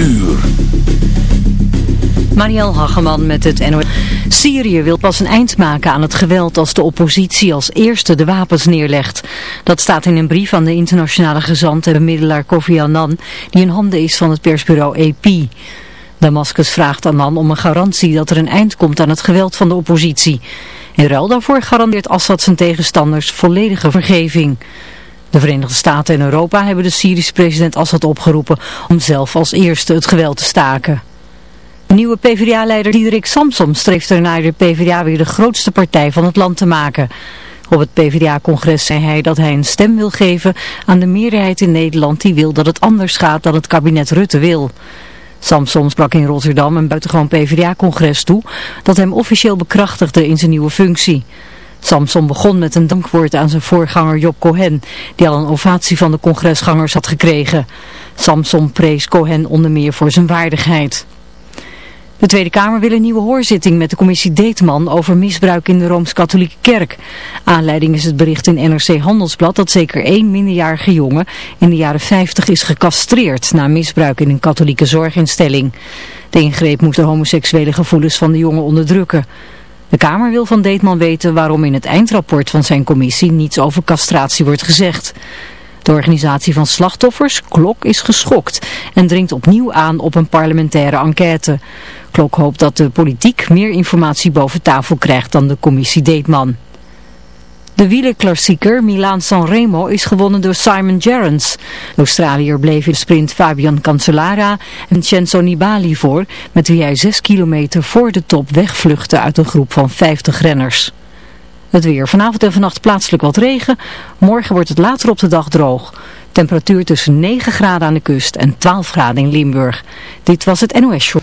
uur. Marielle Hageman met het NOS. Syrië wil pas een eind maken aan het geweld als de oppositie als eerste de wapens neerlegt. Dat staat in een brief aan de internationale gezant en bemiddelaar Kofi Annan, die in handen is van het persbureau AP. Damascus vraagt Annan om een garantie dat er een eind komt aan het geweld van de oppositie. In ruil daarvoor garandeert Assad zijn tegenstanders volledige vergeving. De Verenigde Staten en Europa hebben de Syrische president Assad opgeroepen om zelf als eerste het geweld te staken. Nieuwe PvdA-leider Diederik Samsom streeft ernaar de PvdA weer de grootste partij van het land te maken. Op het PvdA-congres zei hij dat hij een stem wil geven aan de meerderheid in Nederland die wil dat het anders gaat dan het kabinet Rutte wil. Samson sprak in Rotterdam een buitengewoon PvdA-congres toe dat hem officieel bekrachtigde in zijn nieuwe functie. Samson begon met een dankwoord aan zijn voorganger Job Cohen, die al een ovatie van de congresgangers had gekregen. Samson prees Cohen onder meer voor zijn waardigheid. De Tweede Kamer wil een nieuwe hoorzitting met de commissie Deetman over misbruik in de Rooms-Katholieke Kerk. Aanleiding is het bericht in NRC Handelsblad dat zeker één minderjarige jongen in de jaren 50 is gecastreerd na misbruik in een katholieke zorginstelling. De ingreep moest de homoseksuele gevoelens van de jongen onderdrukken. De Kamer wil van Deetman weten waarom in het eindrapport van zijn commissie niets over castratie wordt gezegd. De organisatie van slachtoffers, Klok, is geschokt en dringt opnieuw aan op een parlementaire enquête. Klok hoopt dat de politiek meer informatie boven tafel krijgt dan de commissie Deetman. De wielerklassieker Milaan-San Remo is gewonnen door Simon Gerrans. Australiër bleef in sprint Fabian Cancellara en Censo Nibali voor, met wie hij 6 kilometer voor de top wegvluchtte uit een groep van 50 renners. Het weer. Vanavond en vannacht plaatselijk wat regen. Morgen wordt het later op de dag droog. Temperatuur tussen 9 graden aan de kust en 12 graden in Limburg. Dit was het NOS Show.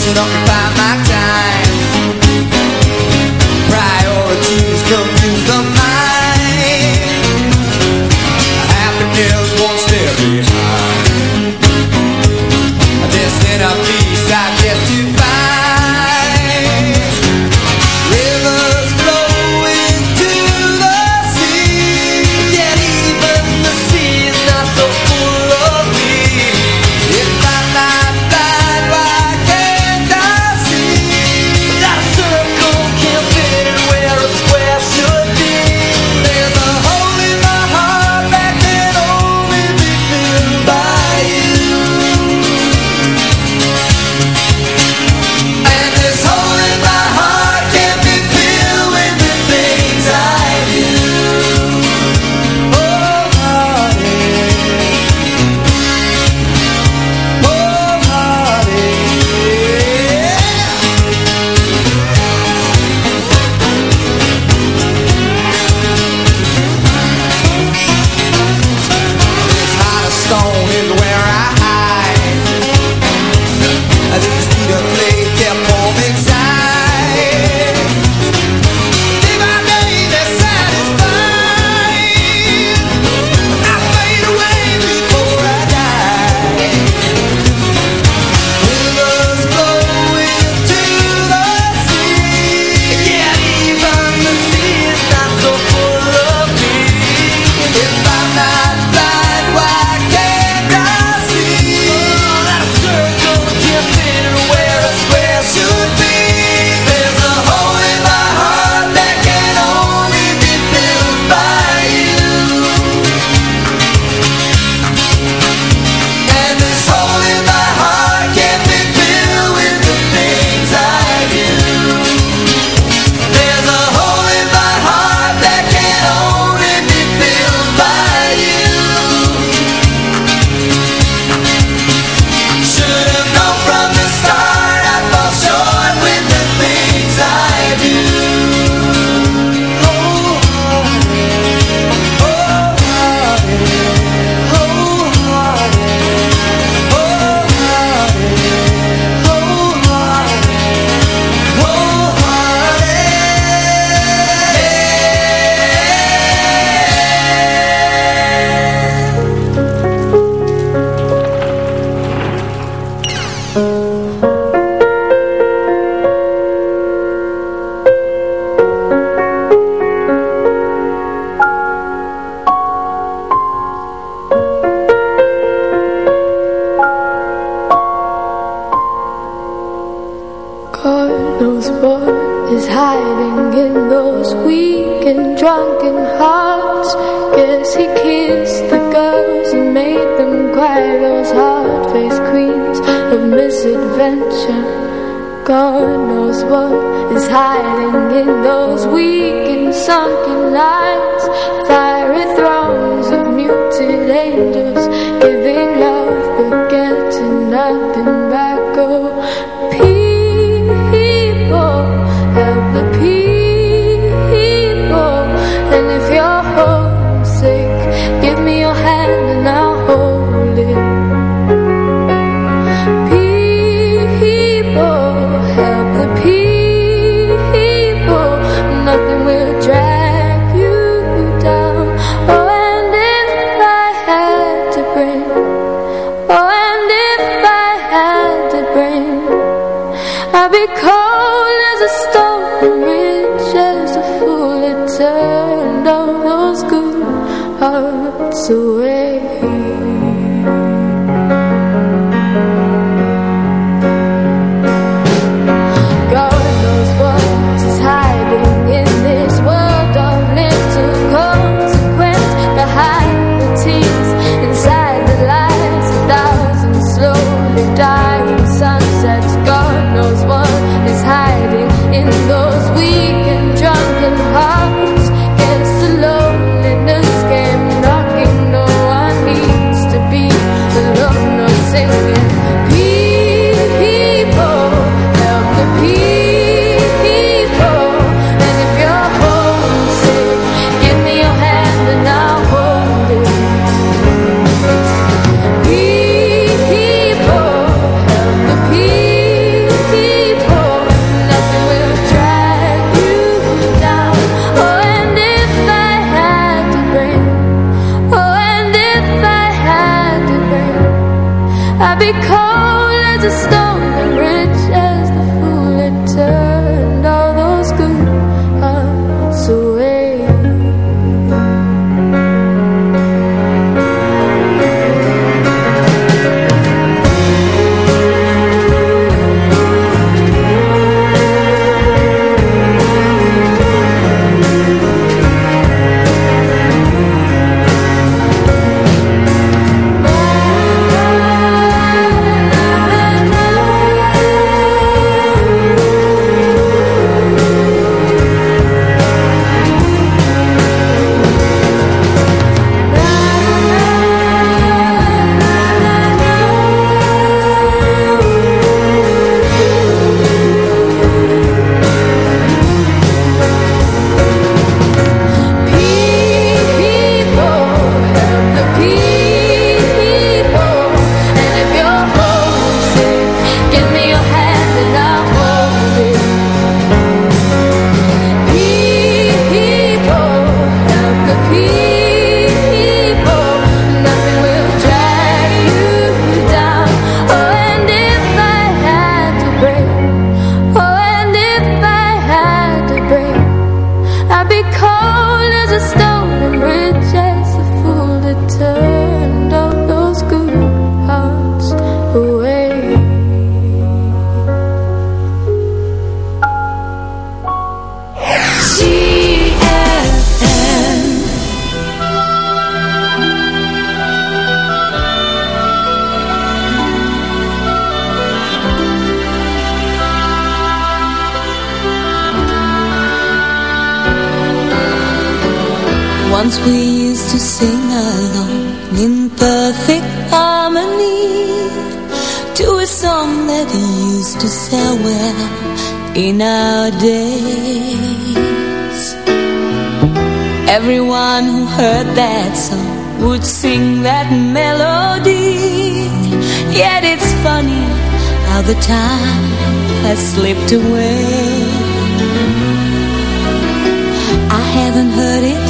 Life's a Everyone who heard that song would sing that melody. Yet it's funny how the time has slipped away. I haven't heard it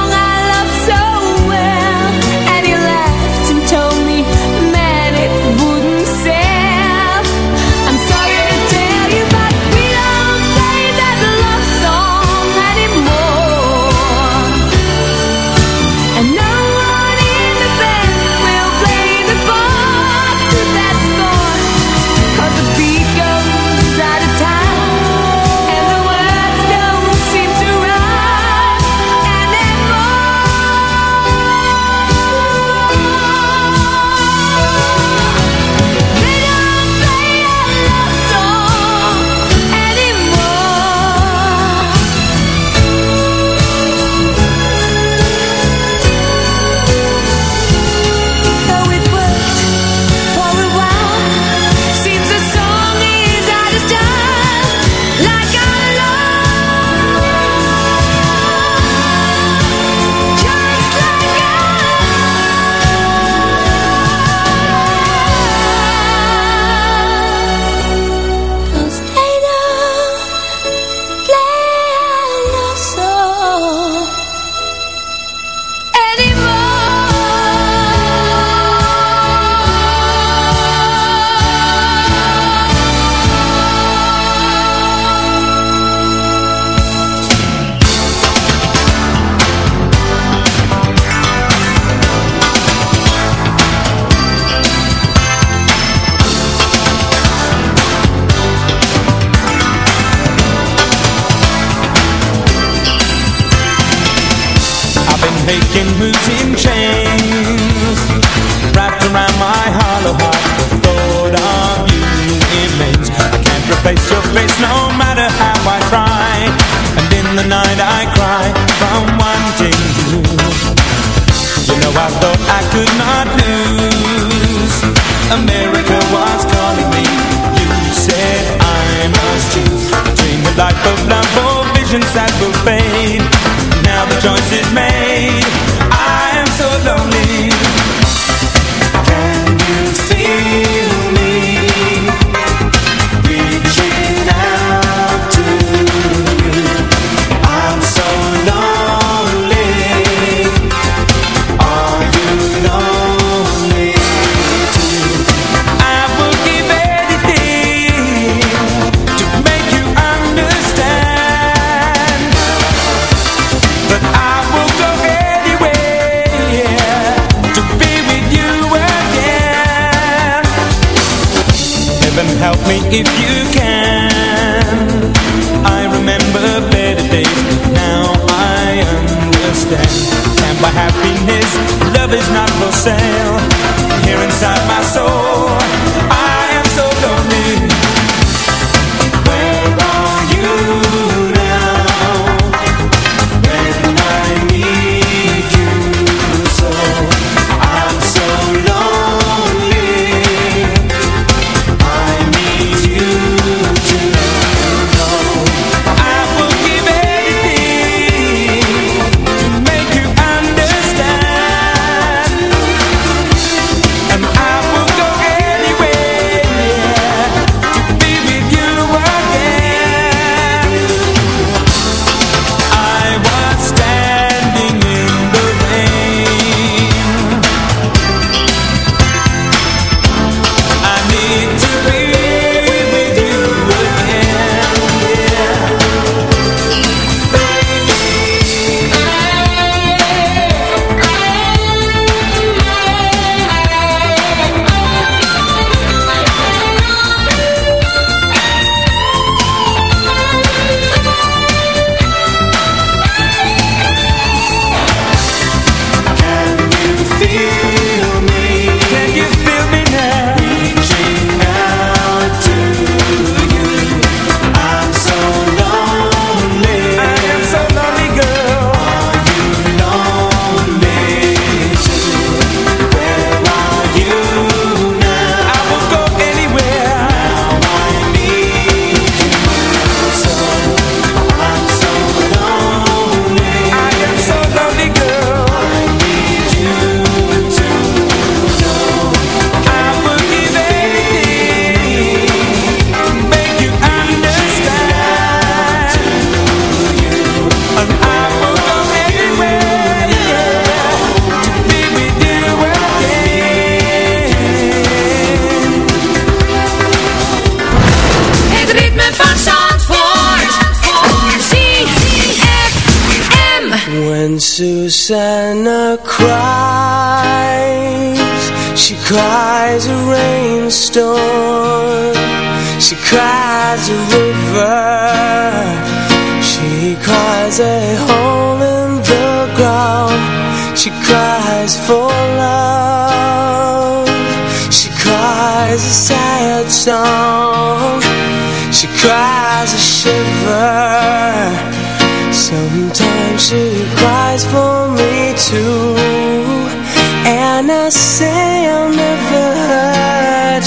Susanna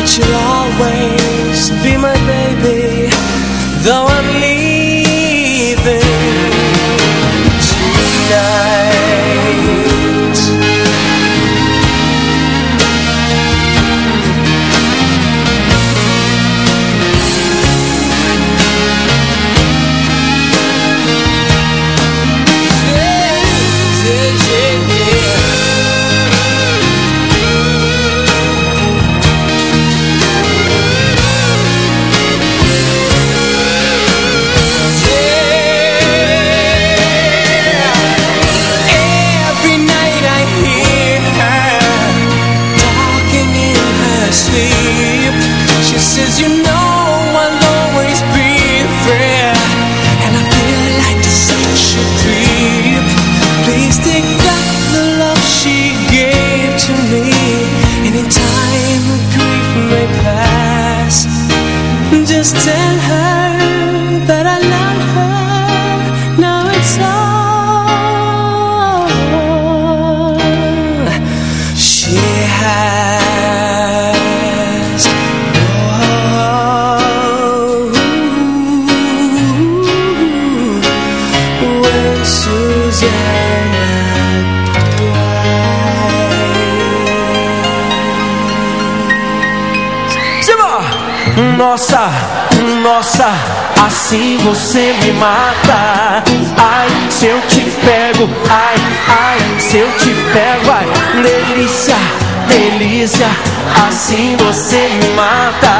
But you'll always be my baby Though I'm leaving tonight. Every ai, ai, se eu te pego, ai, delícia, delícia, assim você me mata.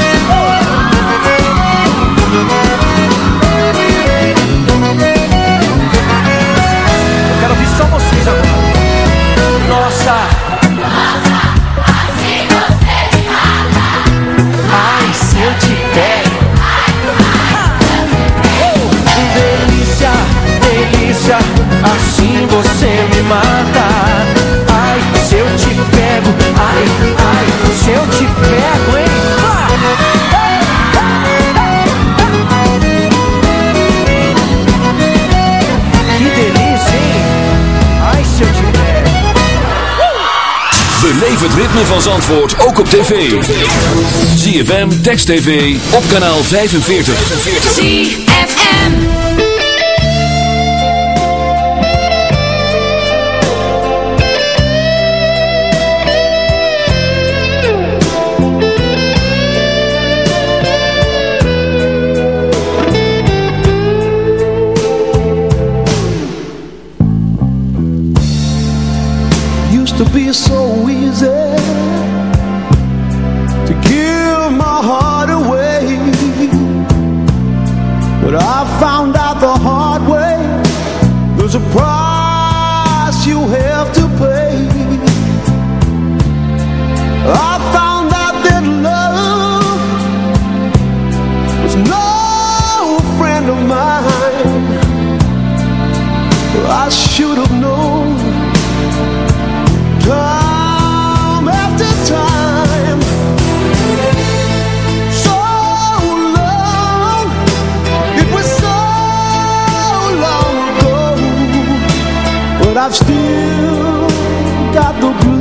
assim você me mata Ai, se eu te pego Ai, ai, se eu te pego, hein Que delícia, hein Ai, se eu te pego Beleef het ritme van Zandvoort ook op tv. ZFM, Text TV, op kanaal 45. 45. the blue.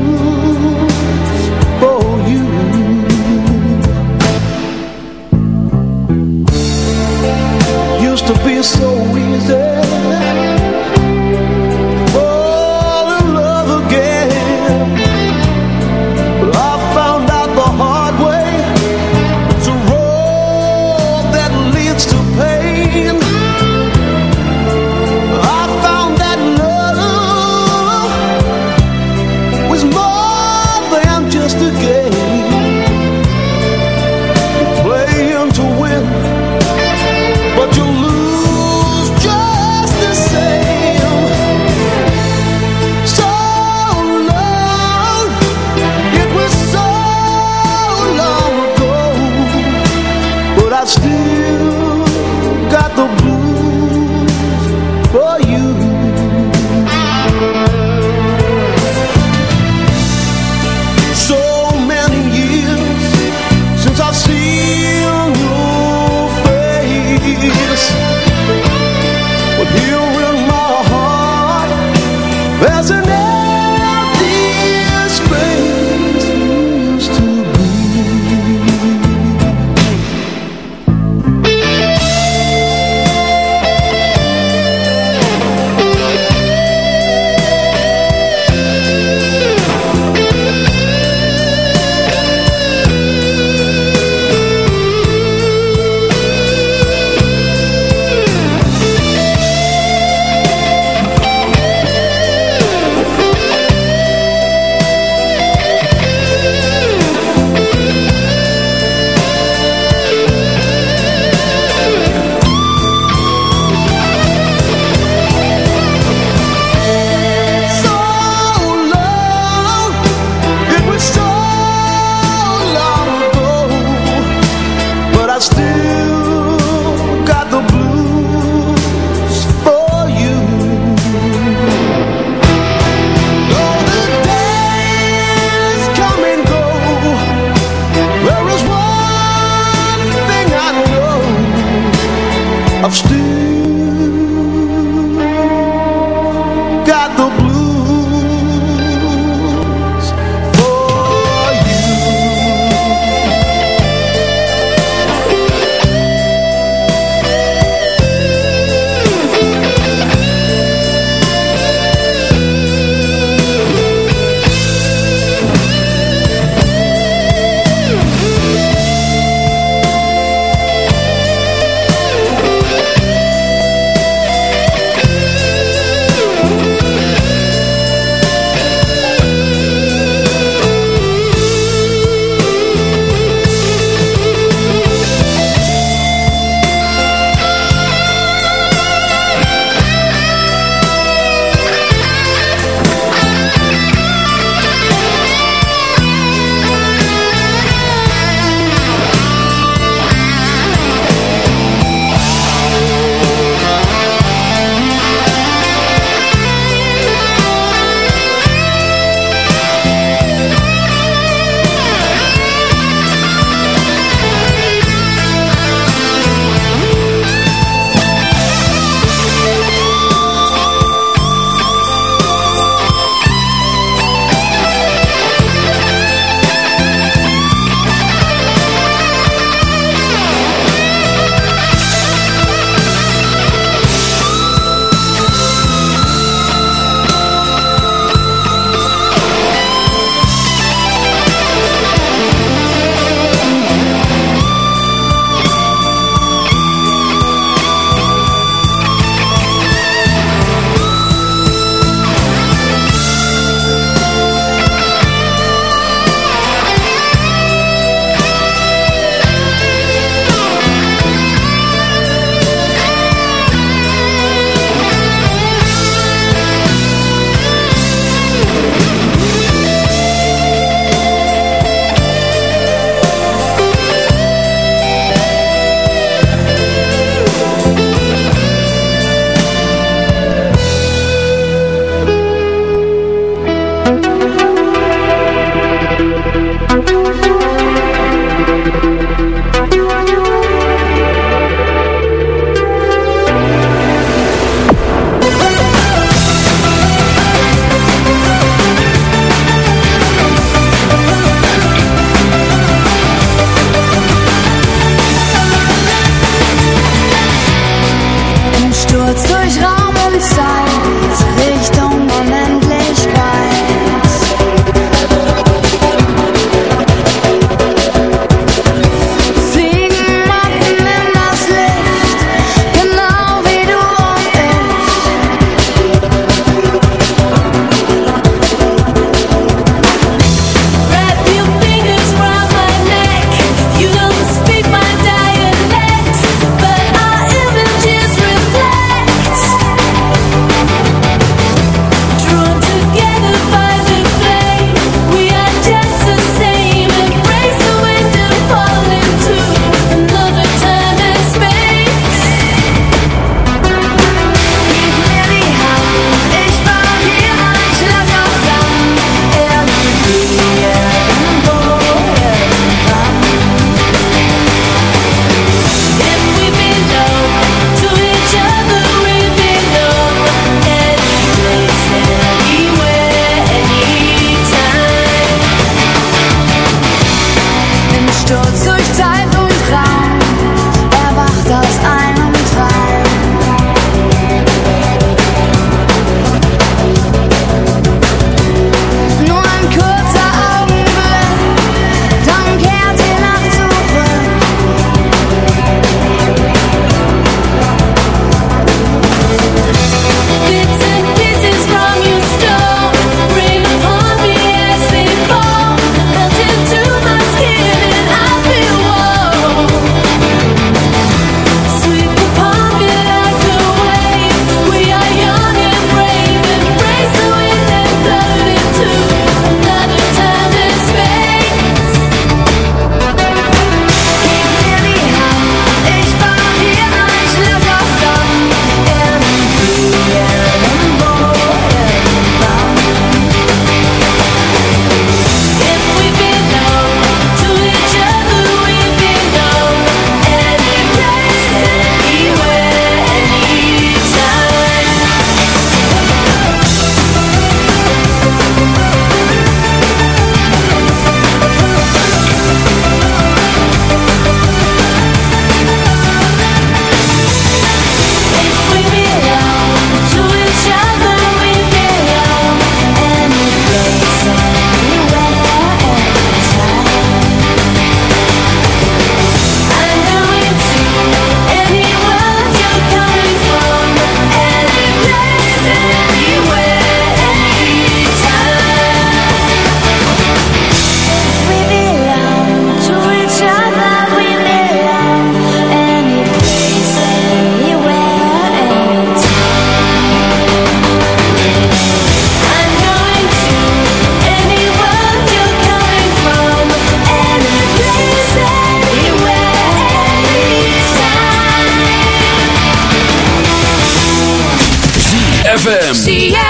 ZFM.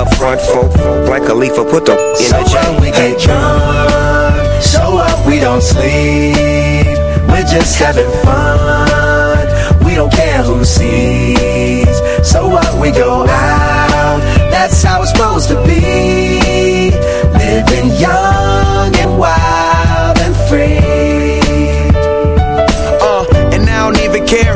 up front, folk. Like a leaf, put the in so the chain. we get drunk, show up, we don't sleep. We're just having fun. We don't care who sees. So what? We go out. That's how it's supposed to be. Living young and wild and free. Uh, and I don't even care